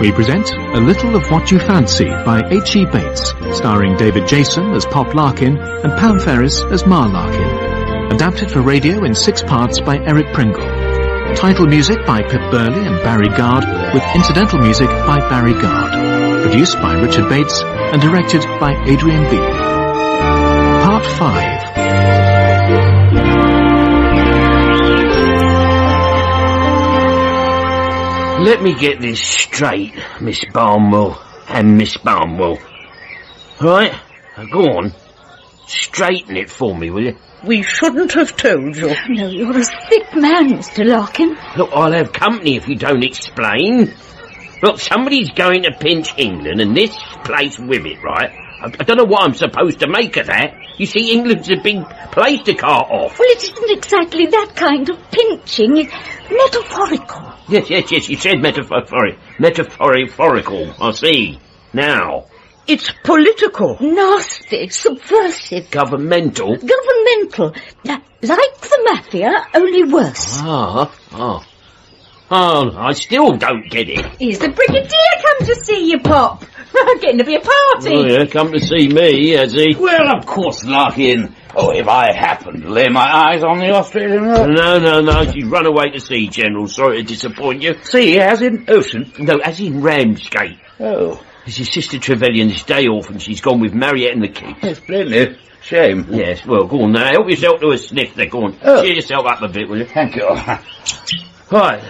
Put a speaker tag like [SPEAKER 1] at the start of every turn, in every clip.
[SPEAKER 1] We present A Little of What You Fancy by H.E. Bates, starring David Jason as Pop Larkin and Pam Ferris as Ma Larkin. Adapted for radio in six parts by Eric Pringle. Title music by Pip Burley and Barry Gard, with incidental music by Barry Gard. Produced by Richard Bates and directed by Adrian Beale. Part 5
[SPEAKER 2] Let me get this straight, Miss Barnwell and Miss Barnwell. Right? Now go on. Straighten it for me, will you?
[SPEAKER 3] We shouldn't have told you.
[SPEAKER 4] Oh, no, you're a thick man, Mr. Larkin.
[SPEAKER 2] Look, I'll have company if you don't explain. Look, somebody's going to pinch England and this place with it, right? I, I don't know what I'm supposed to make of that. You see, England's a big place to cart off.
[SPEAKER 4] Well, it isn't exactly that kind of pinching. It's metaphorical.
[SPEAKER 2] Yes, yes, yes, you said metaphoric. Metaphorical, I see. Now,
[SPEAKER 3] It's political.
[SPEAKER 4] Nasty, subversive,
[SPEAKER 2] governmental.
[SPEAKER 4] governmental. Like the mafia, only worse.
[SPEAKER 2] Ah, ah. Oh, I still don't get it.
[SPEAKER 5] Is the Brigadier come to see you, Pop? Getting to be a party.
[SPEAKER 2] Oh, yeah, come to see me, has he?
[SPEAKER 6] Well, of course, Larkin. Oh, if I happen to lay my eyes on the Australian.
[SPEAKER 2] No, no, no, she's run away to sea, General. Sorry to disappoint you.
[SPEAKER 6] See, as in ocean.
[SPEAKER 2] No, as in Ramsgate.
[SPEAKER 6] Oh,
[SPEAKER 2] It's your sister Trevelyan's day off and she's gone with Mariette and the kids.
[SPEAKER 6] yes, plainly. Shame.
[SPEAKER 2] Yes, well, go on now. Help yourself to a sniff there, go on.
[SPEAKER 6] Oh.
[SPEAKER 2] Cheer yourself up a bit, will you?
[SPEAKER 6] Thank you.
[SPEAKER 2] Right.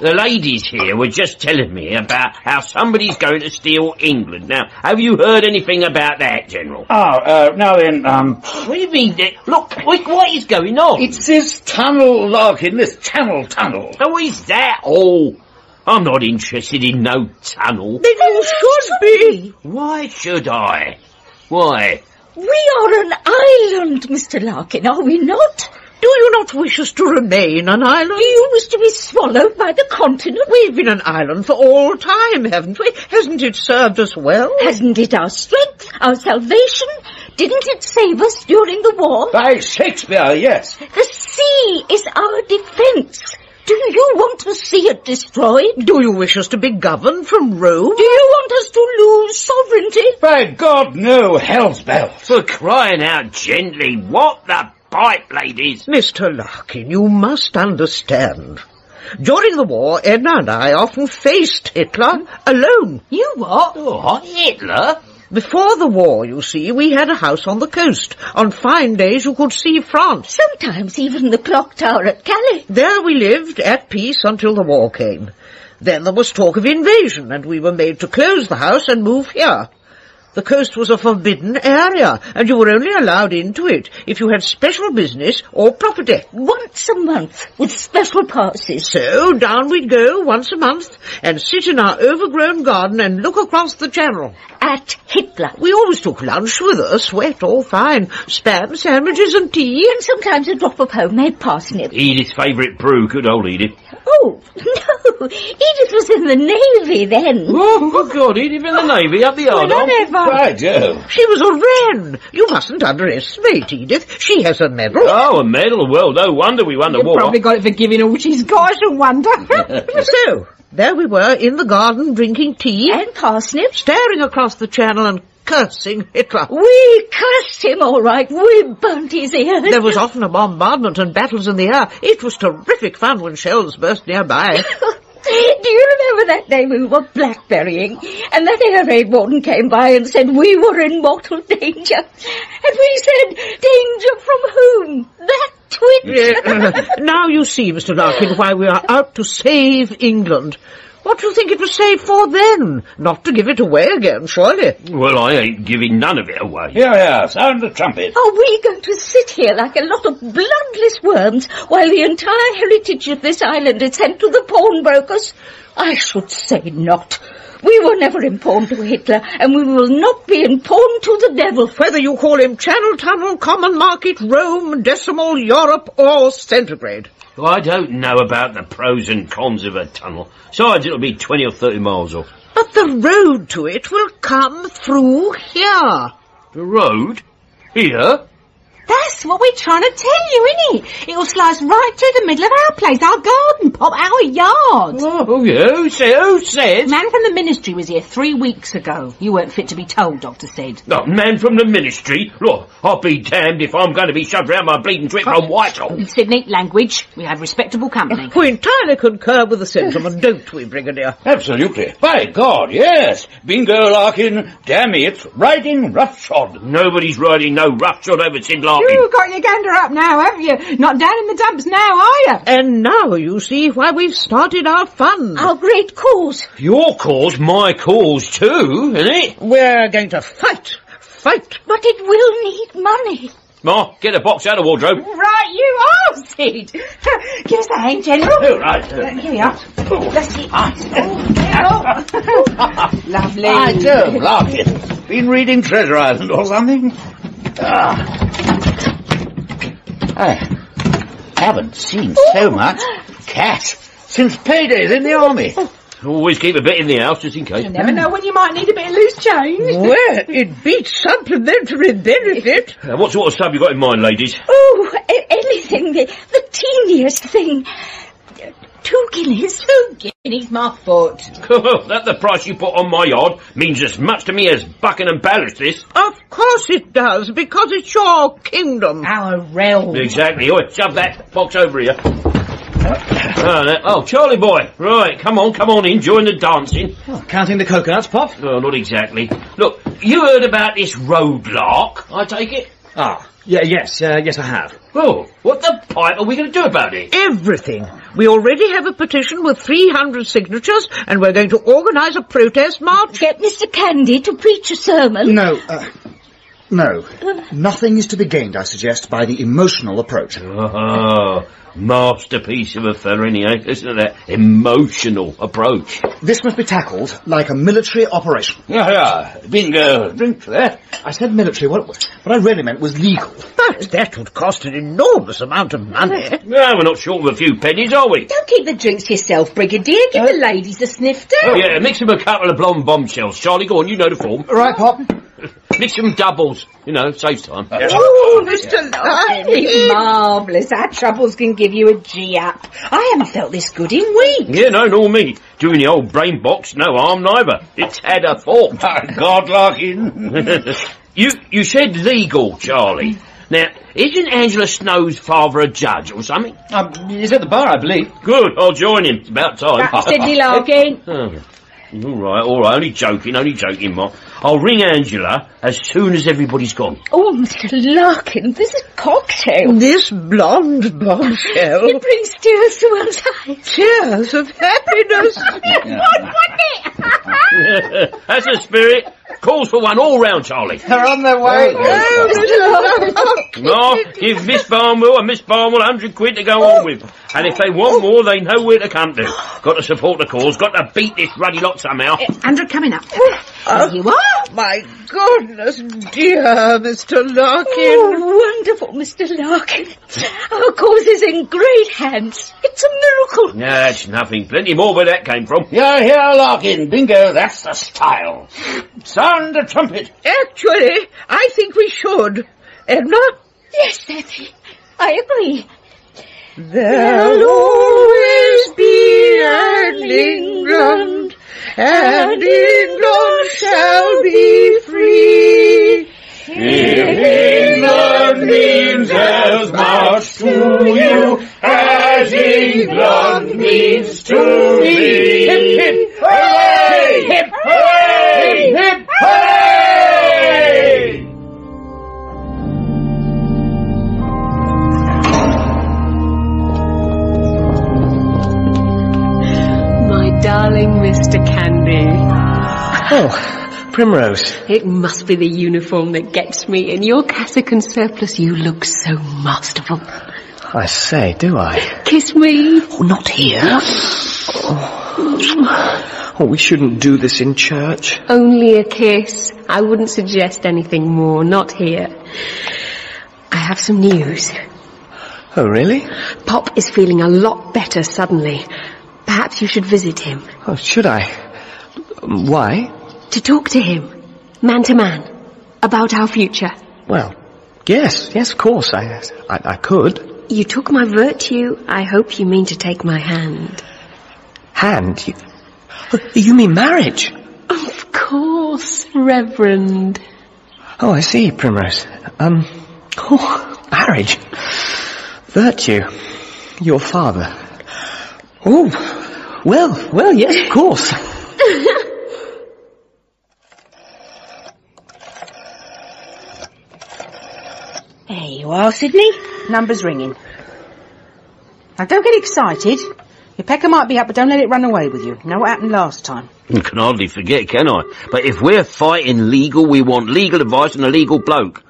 [SPEAKER 2] The ladies here were just telling me about how somebody's going to steal England. Now, have you heard anything about that, General?
[SPEAKER 6] Oh, uh, now then, um,
[SPEAKER 2] What do you mean? that- Look, what what is going on?
[SPEAKER 6] it's this tunnel, Larkin, this channel tunnel.
[SPEAKER 2] How is that all? I'm not interested in no tunnel.
[SPEAKER 3] Then you should be.
[SPEAKER 2] Why should I? Why?
[SPEAKER 4] We are an island, Mr. Larkin, are we not?
[SPEAKER 3] Do you not wish us to remain an island?
[SPEAKER 4] Do you wish to be swallowed by the continent?
[SPEAKER 3] We've been an island for all time, haven't we? Hasn't it served us well?
[SPEAKER 4] Hasn't it our strength, our salvation? Didn't it save us during the war?
[SPEAKER 6] By Shakespeare, yes.
[SPEAKER 4] The sea is our defence. Do you want to see it destroyed?
[SPEAKER 3] Do you wish us to be governed from Rome?
[SPEAKER 4] Do you want us to lose sovereignty?
[SPEAKER 6] By God, no, hell's bells.
[SPEAKER 2] For crying out gently, what the pipe, ladies?
[SPEAKER 3] Mr. Larkin, you must understand. During the war, Edna and I often faced Hitler alone.
[SPEAKER 4] You what?
[SPEAKER 2] Oh, Hitler?
[SPEAKER 3] Before the war, you see, we had a house on the coast. On fine days, you could see France.
[SPEAKER 4] Sometimes even the clock tower at Calais.
[SPEAKER 3] There we lived at peace until the war came. Then there was talk of invasion, and we were made to close the house and move here. The coast was a forbidden area, and you were only allowed into it if you had special business or property.
[SPEAKER 4] Once a month with special passes.
[SPEAKER 3] So down we'd go once a month and sit in our overgrown garden and look across the channel.
[SPEAKER 4] At Hitler.
[SPEAKER 3] We always took lunch with us, wet or fine, spam sandwiches and tea.
[SPEAKER 4] And sometimes a drop of homemade parsnip.
[SPEAKER 2] Edith's favourite brew, good old Edith.
[SPEAKER 4] Oh, no. Edith was in the Navy then.
[SPEAKER 2] Oh, good God, Edith in the Navy, up the yard.
[SPEAKER 6] Right, Jove.
[SPEAKER 3] She was a wren. You mustn't underestimate Edith. She has a medal.
[SPEAKER 2] Oh, a medal. Well, no wonder we won the war.
[SPEAKER 5] Probably got it for giving all she's got, I should wonder.
[SPEAKER 3] So, there we were in the garden drinking tea,
[SPEAKER 4] And parsnips.
[SPEAKER 3] staring across the channel and cursing Hitler.
[SPEAKER 4] We cursed him all right. We burnt his ears.
[SPEAKER 3] There was often a bombardment and battles in the air. It was terrific fun when shells burst nearby.
[SPEAKER 4] Do you remember that day we were blackberrying and that air raid warden came by and said we were in mortal danger? And we said, danger from whom? That twit.
[SPEAKER 3] Yeah, now you see, Mr. Larkin, why we are out to save England. What do you think it was saved for then? Not to give it away again, surely.
[SPEAKER 2] Well, I ain't giving none of it away.
[SPEAKER 6] Here, here, sound the trumpet.
[SPEAKER 4] Are we going to sit here like a lot of bloodless worms while the entire heritage of this island is sent to the pawnbrokers? I should say not. We were never in pawn to Hitler, and we will not be in pawn to the devil.
[SPEAKER 3] Whether you call him Channel Tunnel, Common Market, Rome, Decimal, Europe, or Centigrade.
[SPEAKER 2] Well, I don't know about the pros and cons of a tunnel. Besides, it'll be 20 or 30 miles off.
[SPEAKER 3] But the road to it will come through here.
[SPEAKER 2] The road? Here?
[SPEAKER 5] That's what we're trying to tell you, innit? it? It'll slice right through the middle of our place, our garden, Pop, our yard.
[SPEAKER 2] Oh, yeah, who said, who said?
[SPEAKER 5] Man from the ministry was here three weeks ago. You weren't fit to be told, Doctor said.
[SPEAKER 2] Oh, man from the ministry? Look, I'll be damned if I'm going to be shoved round my bleeding trip from Whitehall.
[SPEAKER 5] You said language. We have respectable company.
[SPEAKER 3] We entirely concur with the sentiment, don't we, Brigadier?
[SPEAKER 6] Absolutely. By God, yes. Bingo, Larkin. Damn it. It's riding roughshod.
[SPEAKER 2] Nobody's riding no roughshod over Sid Larkin.
[SPEAKER 5] You've got your gander up now, haven't you? Not down in the dumps now, are you?
[SPEAKER 3] And now you see why we've started our fund.
[SPEAKER 4] Our great cause.
[SPEAKER 2] Your cause, my cause too, isn't it?
[SPEAKER 3] We're going to fight, fight.
[SPEAKER 4] But it will need money.
[SPEAKER 2] Ma, get a box out of wardrobe.
[SPEAKER 5] Right, you are, Sid. Give us a hand, General.
[SPEAKER 6] Oh, right.
[SPEAKER 5] Uh, here we are. That's it. Oh, Lovely.
[SPEAKER 6] I do, Larkin. Been reading Treasure Island or something? Ah. I haven't seen so much cash since paydays in the army.
[SPEAKER 2] Always keep a bit in the house just in case.
[SPEAKER 5] You never know when you might need a bit of loose change.
[SPEAKER 3] Well, it beats supplementary benefit.
[SPEAKER 2] Uh, what sort of stuff you got in mind, ladies?
[SPEAKER 4] Oh, anything, the, the teeniest thing. Two guineas.
[SPEAKER 5] Two guineas, my foot.
[SPEAKER 2] that the price you put on my yard means as much to me as Buckingham Palace, this.
[SPEAKER 3] Of course it does, because it's your kingdom.
[SPEAKER 5] Our realm.
[SPEAKER 2] Exactly. Oi, shove that box over here. Oh, that- oh, Charlie boy. Right, come on, come on in, join the dancing.
[SPEAKER 7] Counting the coconuts, Pop?
[SPEAKER 2] Oh, not exactly. Look, you heard about this road lark, I take it?
[SPEAKER 7] Ah, yeah, yes, uh, yes I have.
[SPEAKER 2] Oh, what the pipe are we going to do about it?
[SPEAKER 3] Everything. We already have a petition with 300 signatures, and we're going to organise a protest march.
[SPEAKER 4] Get Mr. Candy to preach a sermon.
[SPEAKER 8] No, uh, no. Nothing is to be gained, I suggest, by the emotional approach.
[SPEAKER 2] Oh, masterpiece of a fella, anyhow. Listen to that emotional approach.
[SPEAKER 8] This must be tackled like a military operation.
[SPEAKER 6] Yeah, yeah. Bingo. Uh, drink for that.
[SPEAKER 8] I said military. What, what I really meant was legal.
[SPEAKER 3] But that would cost an enormous amount of money.
[SPEAKER 2] No, we're not short of a few pennies, are we?
[SPEAKER 5] Don't keep the drinks yourself, Brigadier. Give the uh, ladies a snifter.
[SPEAKER 2] Oh, yeah, mix them a couple of blonde bombshells. Charlie, go on, you know the form.
[SPEAKER 8] Right, Pop?
[SPEAKER 2] Mix them doubles. You know, saves time.
[SPEAKER 3] Oh, Mr. Larkin.
[SPEAKER 5] Marvellous. Our troubles can give you a G up. I haven't felt this good in weeks.
[SPEAKER 2] Yeah, no, nor me. Doing the old brain box, no harm neither. It's had a fault.
[SPEAKER 6] My God, Larkin.
[SPEAKER 2] you, you said legal, Charlie. Now, isn't Angela Snow's father a judge or something?
[SPEAKER 7] Um, he's at the bar, I believe.
[SPEAKER 2] Good, I'll join him. It's about time.
[SPEAKER 5] Sidney Larkin.
[SPEAKER 2] Oh. All right, all right. Only joking, only joking, Ma. I'll ring Angela as soon as everybody's gone.
[SPEAKER 4] Oh, Mr. Larkin, this is cocktail.
[SPEAKER 3] This blonde bombshell.
[SPEAKER 4] It brings tears to one's eyes.
[SPEAKER 3] Tears of happiness.
[SPEAKER 2] That's the spirit. Calls for one all round, Charlie.
[SPEAKER 8] They're on their way.
[SPEAKER 2] Oh, no, give Miss Barnwell and Miss Barnwell a hundred quid to go on with. And if they want more, they know where to come to. Got to support the cause, got to beat this ruddy lot somehow.
[SPEAKER 5] Eh, Andrew coming up. There you are.
[SPEAKER 3] My goodness, dear Mr. Larkin.
[SPEAKER 4] Oh, wonderful, Mr. Larkin. Our cause is in great hands. It's a miracle.
[SPEAKER 2] That's nothing. Plenty more where that came from.
[SPEAKER 6] Yeah, here, Larkin. Bingo. That's the style. Sound the trumpet.
[SPEAKER 3] Actually, I think we should. Edna?
[SPEAKER 4] Yes, Effie. I agree.
[SPEAKER 3] There'll always be an England, and England shall be free.
[SPEAKER 6] If England means as much to you as England means to me. Hip, hip! Hip, hooray!
[SPEAKER 9] My darling Mr. Candy.
[SPEAKER 7] Oh, Primrose.
[SPEAKER 9] It must be the uniform that gets me. In your cassock and surplice, you look so masterful.
[SPEAKER 7] I say, do I?
[SPEAKER 9] Kiss me.
[SPEAKER 7] Oh, not here. Oh, we shouldn't do this in church.
[SPEAKER 9] Only a kiss. I wouldn't suggest anything more. Not here. I have some news.
[SPEAKER 7] Oh, really?
[SPEAKER 9] Pop is feeling a lot better suddenly. Perhaps you should visit him.
[SPEAKER 7] Oh, should I? Why?
[SPEAKER 9] To talk to him. Man to man. About our future.
[SPEAKER 7] Well, Yes, yes, of course, I, I, I could.
[SPEAKER 9] You took my virtue. I hope you mean to take my hand.
[SPEAKER 7] Hand? You, you mean marriage?
[SPEAKER 9] Of course, Reverend.
[SPEAKER 7] Oh, I see, Primrose. Um, oh, marriage. Virtue. Your father. Oh, well, well, yes, of course.
[SPEAKER 5] There you are, Sydney. Number's ringing. Now don't get excited. Your pecker might be up, but don't let it run away with you. You know what happened last time?
[SPEAKER 2] I can hardly forget, can I? But if we're fighting legal, we want legal advice and a legal bloke.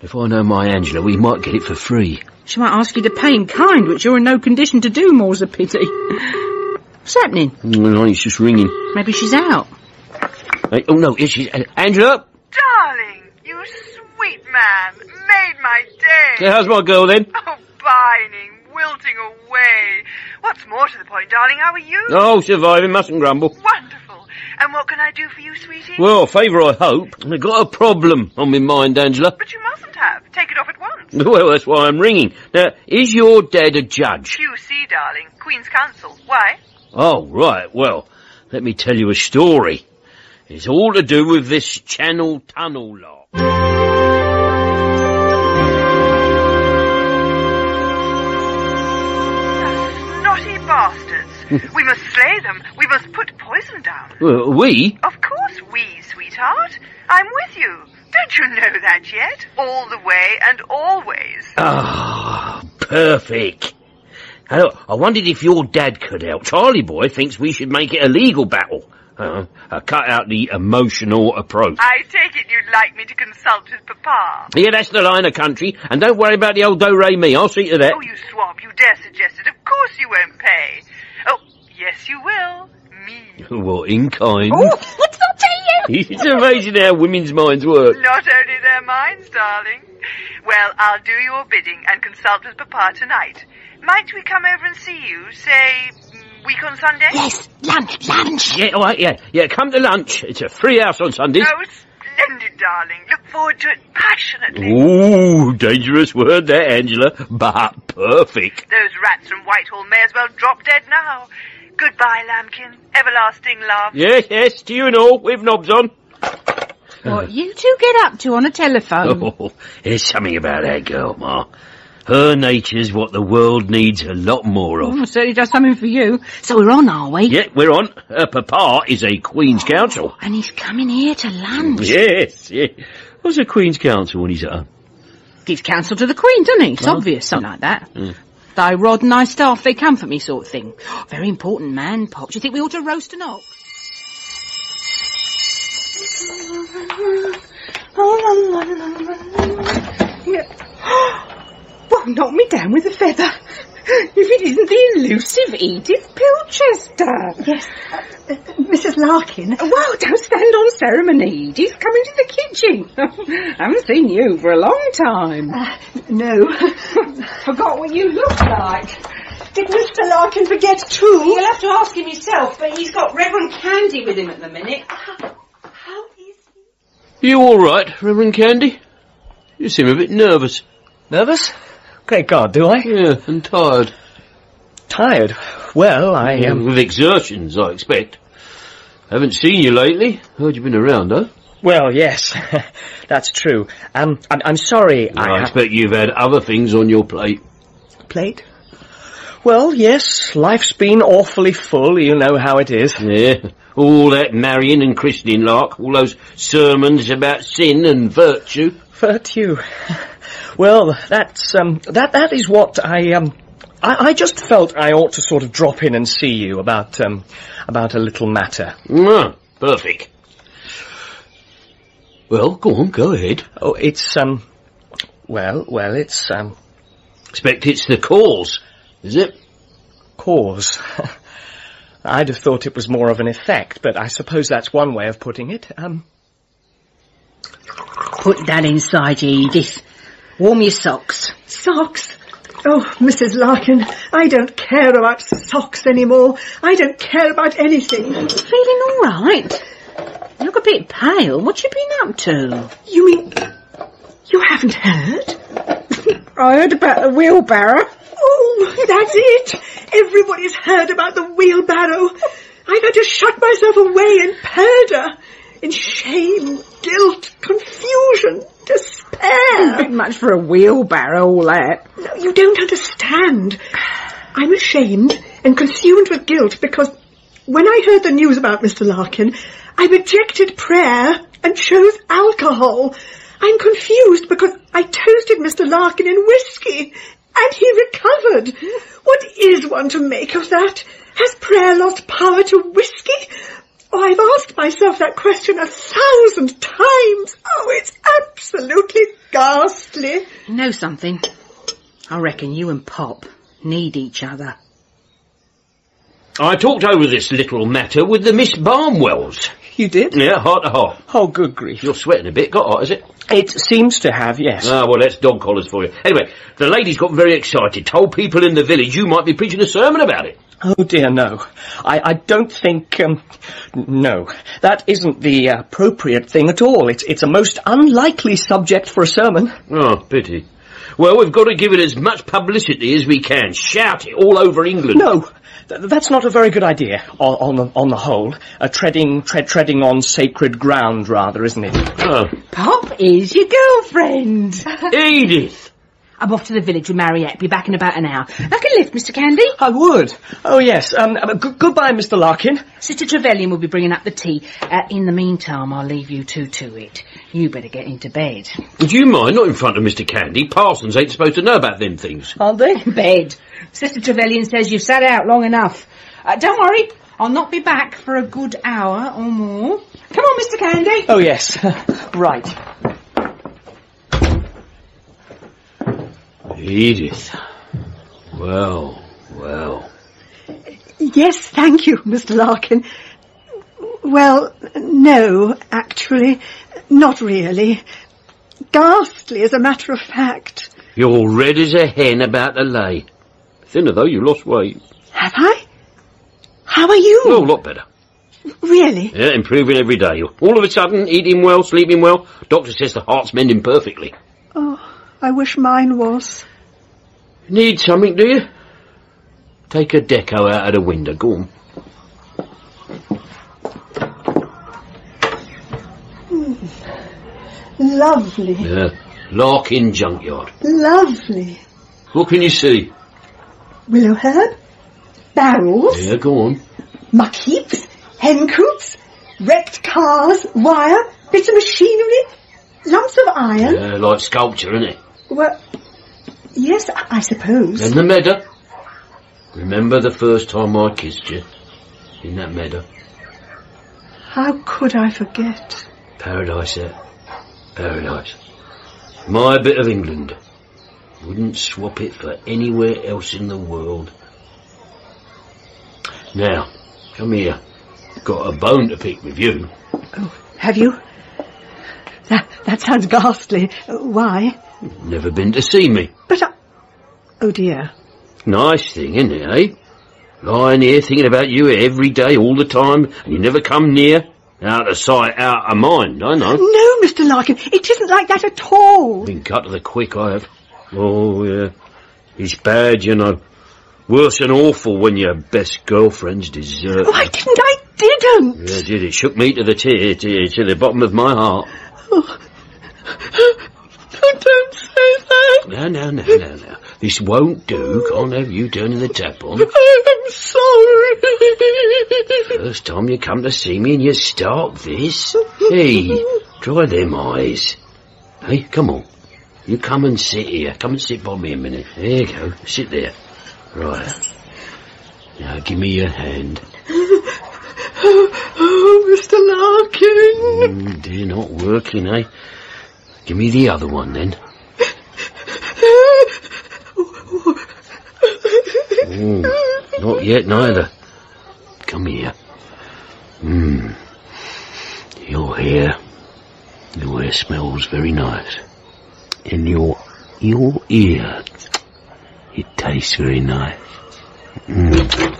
[SPEAKER 2] If I know my Angela, we might get it for free.
[SPEAKER 5] She might ask you to pay in kind, which you're in no condition to do, more's a pity. What's happening?
[SPEAKER 2] No, it's just ringing.
[SPEAKER 5] Maybe she's out.
[SPEAKER 2] Hey, oh no, here she. Uh, Angela?
[SPEAKER 10] Darling, you sweet man, made my day.
[SPEAKER 2] Yeah, how's my girl then?
[SPEAKER 10] Oh, bining, wilting away. What's more to the point, darling, how are you?
[SPEAKER 2] Oh, surviving, mustn't grumble.
[SPEAKER 10] Wonderful. And what can I do for you, sweetie?
[SPEAKER 2] Well, favour I hope. I've got a problem on my mind, Angela.
[SPEAKER 10] But you mustn't have. Take it off at once.
[SPEAKER 2] Well, that's why I'm ringing. Now, is your dad a judge?
[SPEAKER 10] QC, darling. Queen's Counsel. Why?
[SPEAKER 2] Oh, right, well, let me tell you a story. It's all to do with this Channel Tunnel lot.
[SPEAKER 10] we must slay them. We must put poison down.
[SPEAKER 2] Well, we?
[SPEAKER 10] Of course we, sweetheart. I'm with you. Don't you know that yet? All the way and always.
[SPEAKER 2] Ah, perfect. Hello, I wondered if your dad could help. Charlie boy thinks we should make it a legal battle. Uh, uh, cut out the emotional approach.
[SPEAKER 10] I take it you'd like me to consult with Papa.
[SPEAKER 2] Yeah, that's the line of country. And don't worry about the old do-re-mi. I'll see to that.
[SPEAKER 10] Oh, you swab. You dare suggest it. Of course you won't pay. Oh, yes you will. Me.
[SPEAKER 2] What, in kind?
[SPEAKER 5] Oh, what's that to you?
[SPEAKER 2] it's amazing how women's minds work.
[SPEAKER 10] Not only their minds, darling. Well, I'll do your bidding and consult with Papa tonight. Might we come over and see you, say, mm, week on Sunday?
[SPEAKER 5] Yes, lunch, lunch.
[SPEAKER 2] Yeah, all right, yeah. Yeah, come to lunch. It's a free house on Sundays.
[SPEAKER 10] Oh, splendid, darling. Look forward to it passionately.
[SPEAKER 2] Ooh, dangerous word there, Angela, but perfect.
[SPEAKER 10] Those rats from Whitehall may as well drop dead now. Goodbye, Lambkin. Everlasting love.
[SPEAKER 2] Yes, yes, to you and all, with knobs on.
[SPEAKER 5] What you two get up to on a telephone?
[SPEAKER 2] Oh, there's something about that girl, Ma. Her nature's what the world needs a lot more of.
[SPEAKER 5] Oh, certainly does something for you. So we're on, are we?
[SPEAKER 2] Yeah, we're on. Her papa is a Queen's Counsel.
[SPEAKER 5] And he's coming here to lunch.
[SPEAKER 2] Yes, yeah. What's a Queen's Counsel when he's at home?
[SPEAKER 5] Gives counsel to the Queen, doesn't he? It's
[SPEAKER 2] Oh.
[SPEAKER 5] obvious, something like that.
[SPEAKER 2] Mm.
[SPEAKER 5] Thy rod and thy staff, they comfort me sort of thing. Very important man, Pop. Do you think we ought to roast an ox? Well, knock me down with a feather. If it isn't the elusive Edith Pilchester.
[SPEAKER 11] Yes, uh, Mrs. Larkin.
[SPEAKER 5] Well, don't stand on ceremony, Edith. Come into the kitchen. haven't seen you for a long time.
[SPEAKER 11] Uh, no.
[SPEAKER 5] Forgot what you look like.
[SPEAKER 11] Did Mr. Larkin forget too?
[SPEAKER 5] You'll have to ask him yourself, but he's got Reverend Candy with him at the minute.
[SPEAKER 11] How is he?
[SPEAKER 2] You all right, Reverend Candy? You seem a bit nervous.
[SPEAKER 7] Nervous? Great God, do I?
[SPEAKER 2] Yeah, and tired.
[SPEAKER 7] Tired? Well, I am...
[SPEAKER 2] Um, with exertions, I expect. Haven't seen you lately. Heard you've been around, huh?
[SPEAKER 7] Well, yes, that's true. Um, I'm, I'm sorry.
[SPEAKER 2] I,
[SPEAKER 7] I
[SPEAKER 2] expect you've had other things on your plate.
[SPEAKER 7] plate. Well, yes, life's been awfully full. You know how it is.
[SPEAKER 2] Yeah, all that marrying and christening lark, all those sermons about sin and virtue.
[SPEAKER 7] Virtue. Well, that's um, that that is what I um, I, I just felt I ought to sort of drop in and see you about um, about a little matter.
[SPEAKER 2] Ah, perfect. Well, go on, go ahead.
[SPEAKER 7] Oh, it's um, well, well, it's um,
[SPEAKER 2] Expect it's the cause, is it?
[SPEAKER 7] cause. I'd have thought it was more of an effect, but I suppose that's one way of putting it. Um,
[SPEAKER 5] Put that inside you, Edith. Warm your socks.
[SPEAKER 11] Socks? Oh, Mrs. Larkin, I don't care about socks anymore. I don't care about anything.
[SPEAKER 5] Feeling all right? You look a bit pale. What you been up to?
[SPEAKER 11] You mean... You haven't heard?
[SPEAKER 5] I heard about the wheelbarrow.
[SPEAKER 11] Oh, that's it. Everybody's heard about the wheelbarrow. I've had to shut myself away in purdah. In shame, guilt, confusion, despair.
[SPEAKER 5] Bit much for a wheelbarrow, all that.
[SPEAKER 11] No, you don't understand. I'm ashamed and consumed with guilt because when I heard the news about Mr. Larkin, I rejected prayer and chose alcohol. I'm confused because I toasted Mr. Larkin in whiskey and he recovered. What is one to make of that? Has prayer lost power to whiskey? Oh, I've asked myself that question a thousand times. Oh, it's absolutely ghastly.
[SPEAKER 5] You know something? I reckon you and Pop need each other.
[SPEAKER 2] I talked over this little matter with the Miss Barnwells.
[SPEAKER 7] You did?
[SPEAKER 2] Yeah, heart to heart.
[SPEAKER 7] Oh, good grief.
[SPEAKER 2] You're sweating a bit. Got hot, is it?
[SPEAKER 7] It seems to have, yes.
[SPEAKER 2] Ah, well, that's dog collars for you. Anyway, the ladies got very excited, told people in the village you might be preaching a sermon about it.
[SPEAKER 7] Oh dear, no. I, I don't think, um, no. That isn't the appropriate thing at all. It's, it's a most unlikely subject for a sermon.
[SPEAKER 2] Oh, pity. Well, we've got to give it as much publicity as we can. Shout it all over England.
[SPEAKER 7] No, th- that's not a very good idea, on, on, the, on the whole. Uh, treading, tread, treading on sacred ground, rather, isn't it?
[SPEAKER 2] Oh.
[SPEAKER 5] Pop is your girlfriend.
[SPEAKER 2] Edith!
[SPEAKER 5] I'm off to the village with Mariette. Be back in about an hour. I can lift, Mr. Candy.
[SPEAKER 7] I would. Oh, yes. Um, uh, g- goodbye, Mr. Larkin.
[SPEAKER 5] Sister Trevelyan will be bringing up the tea. Uh, in the meantime, I'll leave you two to it. You better get into bed.
[SPEAKER 2] Would you mind? Not in front of Mr. Candy. Parsons ain't supposed to know about them things.
[SPEAKER 7] Aren't they?
[SPEAKER 5] Bed. Sister Trevelyan says you've sat out long enough. Uh, don't worry, I'll not be back for a good hour or more. Come on, Mr. Candy.
[SPEAKER 7] Oh, yes. right.
[SPEAKER 2] Edith. Well, well.
[SPEAKER 11] Yes, thank you, Mr. Larkin. Well, no, actually, not really. Ghastly, as a matter of fact.
[SPEAKER 2] You're red as a hen about to lay. Thinner though, you lost weight.
[SPEAKER 11] Have I? How are you?
[SPEAKER 2] Oh, a lot better.
[SPEAKER 11] Really?
[SPEAKER 2] Yeah, improving every day. All of a sudden, eating well, sleeping well. Doctor says the heart's mending perfectly.
[SPEAKER 11] Oh, I wish mine was.
[SPEAKER 2] Need something, do you? Take a deco out of the window. Go on. Mm.
[SPEAKER 11] Lovely.
[SPEAKER 2] Yeah. Larkin Junkyard.
[SPEAKER 11] Lovely.
[SPEAKER 2] What can you see?
[SPEAKER 11] Willow herb, barrels,
[SPEAKER 2] Yeah, go on.
[SPEAKER 11] muck heaps, hen coops, wrecked cars, wire, bits of machinery, lumps of iron.
[SPEAKER 2] Yeah, like sculpture, isn't it?
[SPEAKER 11] Well, yes, I, suppose.
[SPEAKER 2] In the meadow. Remember the first time I kissed you? In that meadow?
[SPEAKER 11] How could I forget?
[SPEAKER 2] Paradise eh? Paradise. My bit of England. Wouldn't swap it for anywhere else in the world. Now, come here. Got a bone to pick with you.
[SPEAKER 11] Have you? That, that sounds ghastly. Uh, Why?
[SPEAKER 2] Never been to see me.
[SPEAKER 11] But I... Oh dear.
[SPEAKER 2] Nice thing, isn't it, eh? Lying here thinking about you every day, all the time, and you never come near. Out of sight, out of mind, I know.
[SPEAKER 11] No, Mr. Larkin, it isn't like that at all.
[SPEAKER 2] Been cut to the quick, I have. Oh, yeah. It's bad, you know. Worse than awful when your best girlfriend's desert.
[SPEAKER 11] Oh, I didn't, I didn't.
[SPEAKER 2] Yeah, did it? Shook me to the tear, to, to the bottom of my heart.
[SPEAKER 11] Oh. Don't say that.
[SPEAKER 2] No, no, no, no, no. This won't do. Can't have you turning the tap on.
[SPEAKER 11] I'm sorry.
[SPEAKER 2] First time you come to see me and you start this. Hey, dry them eyes. Hey, come on. You come and sit here. Come and sit by me a minute. There you go. Sit there. Right. Now give me your hand.
[SPEAKER 11] Oh, Mr. Larkin.
[SPEAKER 2] Mm, they're not working, eh? Give me the other one then. Yet neither. Come here. Hmm. Your hair. Your hair smells very nice. And your your ear. It tastes very nice. Mm.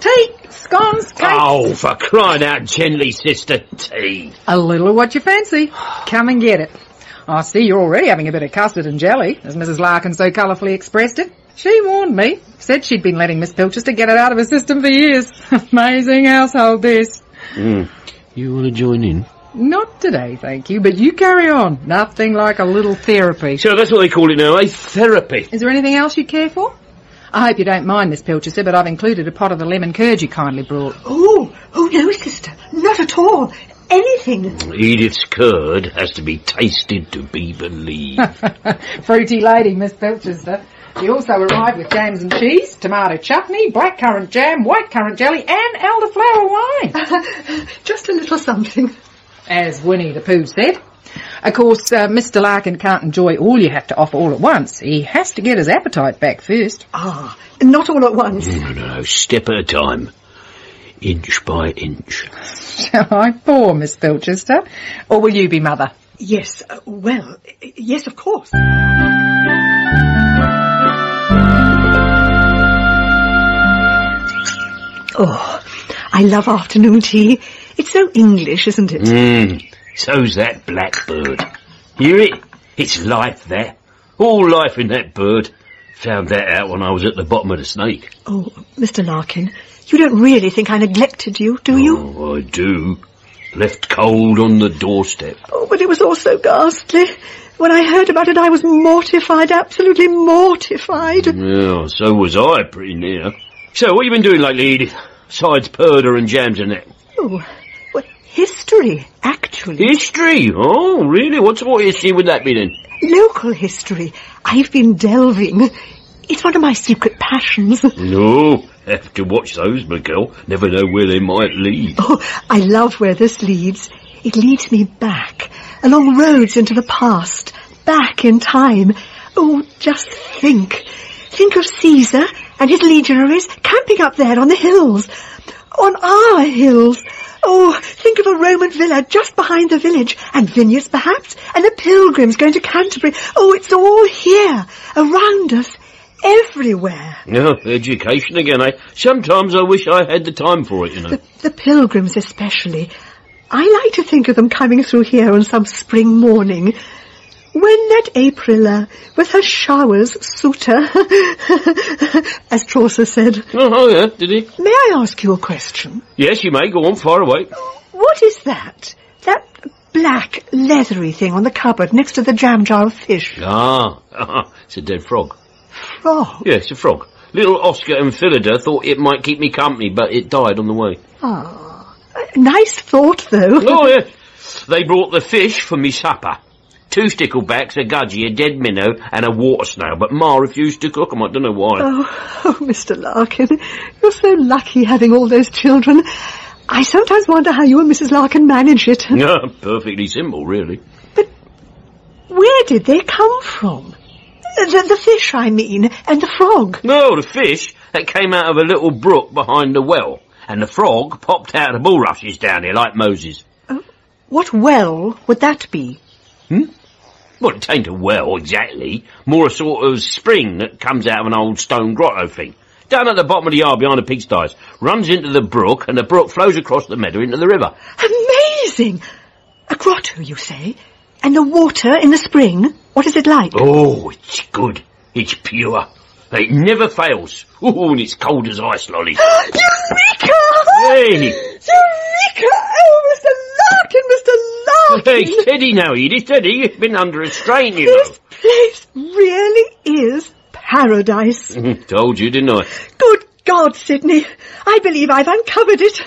[SPEAKER 5] Tea, scones, cake.
[SPEAKER 2] Oh, for crying out gently, sister. Tea.
[SPEAKER 12] A little of what you fancy. Come and get it. I see you're already having a bit of custard and jelly, as Mrs. Larkin so colourfully expressed it. She warned me. Said she'd been letting Miss Pilchester get it out of her system for years. Amazing household this.
[SPEAKER 2] Mm. You want to join in?
[SPEAKER 12] Not today, thank you, but you carry on. Nothing like a little therapy.
[SPEAKER 2] So that's what they call it now, eh? Therapy.
[SPEAKER 12] Is there anything else you'd care for? I hope you don't mind, Miss Pilchester, but I've included a pot of the lemon curd you kindly brought.
[SPEAKER 11] Oh, oh no, sister, not at all. Anything.
[SPEAKER 2] Edith's curd has to be tasted to be believed.
[SPEAKER 12] Fruity lady, Miss Pilchester. She also arrived with jams and cheese, tomato chutney, blackcurrant jam, white currant jelly, and elderflower wine.
[SPEAKER 11] Just a little something.
[SPEAKER 12] As Winnie the Pooh said. Of course, uh, Mr. Larkin can't enjoy all you have to offer all at once. He has to get his appetite back first.
[SPEAKER 11] Ah, not all at once.
[SPEAKER 2] no, no, no, step at a time. Inch by inch.
[SPEAKER 12] Shall I pour, Miss Pilchester? Or will you be mother?
[SPEAKER 11] Yes, uh, well, yes, of course. Oh, I love afternoon tea. It's so English, isn't it?
[SPEAKER 2] Mmm, so's that blackbird. Hear it? It's life there. All life in that bird. Found that out when I was at the bottom of the snake.
[SPEAKER 11] Oh, Mr. Larkin, you don't really think I neglected you, do you?
[SPEAKER 2] Oh, I do. Left cold on the doorstep.
[SPEAKER 11] Oh, but it was all so ghastly. When I heard about it, I was mortified, absolutely mortified.
[SPEAKER 2] Yeah, so was I, pretty near. So, what you been doing lately, Edith? Besides purdah and jams and that?
[SPEAKER 11] Oh, well, history, actually.
[SPEAKER 2] History? Oh, really? What's what history would that be then?
[SPEAKER 11] Local history. I've been delving. It's one of my secret passions.
[SPEAKER 2] No, have to watch those, Miguel. Never know where they might lead.
[SPEAKER 11] Oh, I love where this leads. It leads me back, along roads into the past, back in time. Oh, just think. Think of Caesar and his legionaries camping up there on the hills. On our hills. Oh, think of a Roman villa just behind the village, and vineyards perhaps, and the pilgrims going to Canterbury. Oh, it's all here, around us, everywhere.
[SPEAKER 2] No, education again, eh? Sometimes I wish I had the time for it, you know.
[SPEAKER 11] The, the pilgrims especially. I like to think of them coming through here on some spring morning. When that Aprila, with her showers, suit her, as Chaucer said.
[SPEAKER 2] Oh, oh, yeah, did he?
[SPEAKER 11] May I ask you a question?
[SPEAKER 2] Yes, you may. Go on, far away.
[SPEAKER 11] What is that? That black, leathery thing on the cupboard next to the jam jar of fish?
[SPEAKER 2] Ah, it's a dead frog.
[SPEAKER 11] Frog?
[SPEAKER 2] Yeah, it's a frog. Little Oscar and Philida thought it might keep me company, but it died on the way.
[SPEAKER 11] Ah, nice thought, though.
[SPEAKER 2] Oh, yeah. They brought the fish for me supper. Two sticklebacks, a gudgy, a dead minnow, and a water snail, but Ma refused to cook 'em. I don't know why.
[SPEAKER 11] Oh, oh, Mr. Larkin, you're so lucky having all those children. I sometimes wonder how you and Mrs. Larkin manage it.
[SPEAKER 2] Yeah, perfectly simple, really.
[SPEAKER 11] But where did they come from? The, the fish, I mean, and the frog.
[SPEAKER 2] No, the fish that came out of a little brook behind the well, and the frog popped out of the bulrushes down here like Moses.
[SPEAKER 11] What well would that be?
[SPEAKER 2] Hmm? Well, it ain't a well exactly, more a sort of spring that comes out of an old stone grotto thing. Down at the bottom of the yard behind the pigsties, runs into the brook, and the brook flows across the meadow into the river.
[SPEAKER 11] Amazing! A grotto, you say? And the water in the spring? What is it like?
[SPEAKER 2] Oh, it's good. It's pure. It never fails. Oh, and it's cold as ice, Lolly.
[SPEAKER 11] Eureka!
[SPEAKER 2] Hey!
[SPEAKER 11] Eureka! Oh, Mr. Larkin, Mr.
[SPEAKER 2] Hey, steady now, Edith, steady. You've been under a strain, you know.
[SPEAKER 11] This place really is paradise.
[SPEAKER 2] Told you, didn't I?
[SPEAKER 11] Good God, Sydney. I believe I've uncovered it.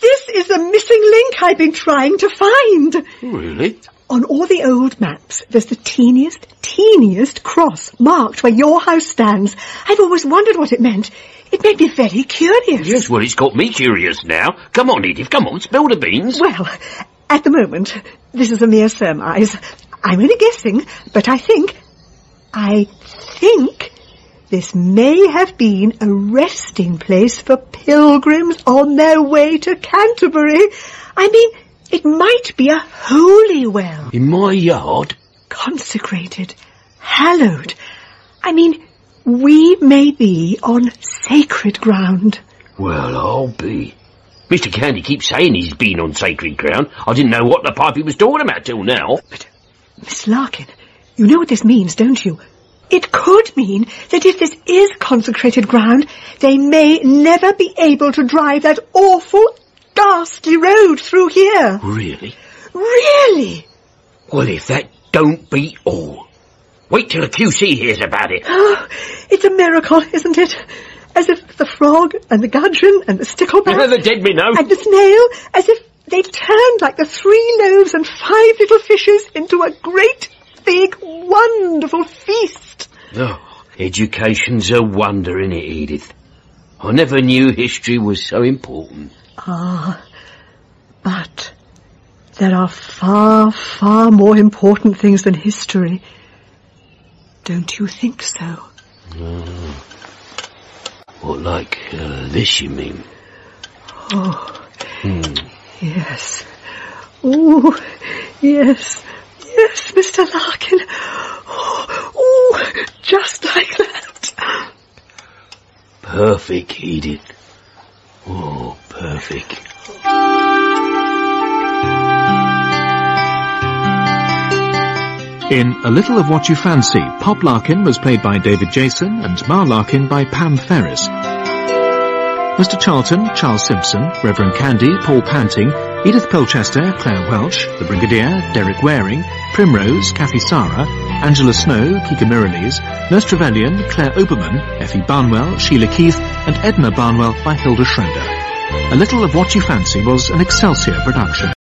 [SPEAKER 11] This is the missing link I've been trying to find.
[SPEAKER 2] Really?
[SPEAKER 11] On all the old maps, there's the teeniest, teeniest cross marked where your house stands. I've always wondered what it meant. It made me very curious.
[SPEAKER 2] Yes, well, it's got me curious now. Come on, Edith, come on, spill the beans.
[SPEAKER 11] Well, at the moment, this is a mere surmise. I'm only guessing, but I think, I think this may have been a resting place for pilgrims on their way to Canterbury. I mean, it might be a holy well.
[SPEAKER 2] In my yard?
[SPEAKER 11] Consecrated, hallowed. I mean, we may be on sacred ground.
[SPEAKER 2] Well, I'll be. Mr. Candy keeps saying he's been on sacred ground. I didn't know what the pipe he was talking about till now.
[SPEAKER 11] But, Miss Larkin, you know what this means, don't you? It could mean that if this is consecrated ground, they may never be able to drive that awful, ghastly road through here.
[SPEAKER 2] Really?
[SPEAKER 11] Really?
[SPEAKER 2] Well, if that don't beat all. Wait till the QC hears about it.
[SPEAKER 11] Oh, it's a miracle, isn't it? As if the frog and the gudgeon and the stickleback
[SPEAKER 2] the dead minnow.
[SPEAKER 11] and the snail, as if they turned like the three loaves and five little fishes into a great, big, wonderful feast.
[SPEAKER 2] Oh, education's a wonder, in it, Edith? I never knew history was so important.
[SPEAKER 11] Ah, but there are far, far more important things than history. Don't you think so?
[SPEAKER 2] Oh. What, like uh, this, you mean?
[SPEAKER 11] Oh,
[SPEAKER 2] Hmm.
[SPEAKER 11] yes. Oh, yes. Yes, Mr. Larkin. Oh, oh, just like that.
[SPEAKER 2] Perfect, Edith. Oh, perfect.
[SPEAKER 1] In A Little of What You Fancy, Pop Larkin was played by David Jason and Ma Larkin by Pam Ferris. Mr. Charlton, Charles Simpson, Reverend Candy, Paul Panting, Edith Pilchester, Claire Welch, the Brigadier, Derek Waring, Primrose, Kathy Sarah, Angela Snow, Kika Mirylees, Nurse Trevelyan, Claire Oberman, Effie Barnwell, Sheila Keith, and Edna Barnwell by Hilda Schroder. A Little of What You Fancy was an Excelsior production.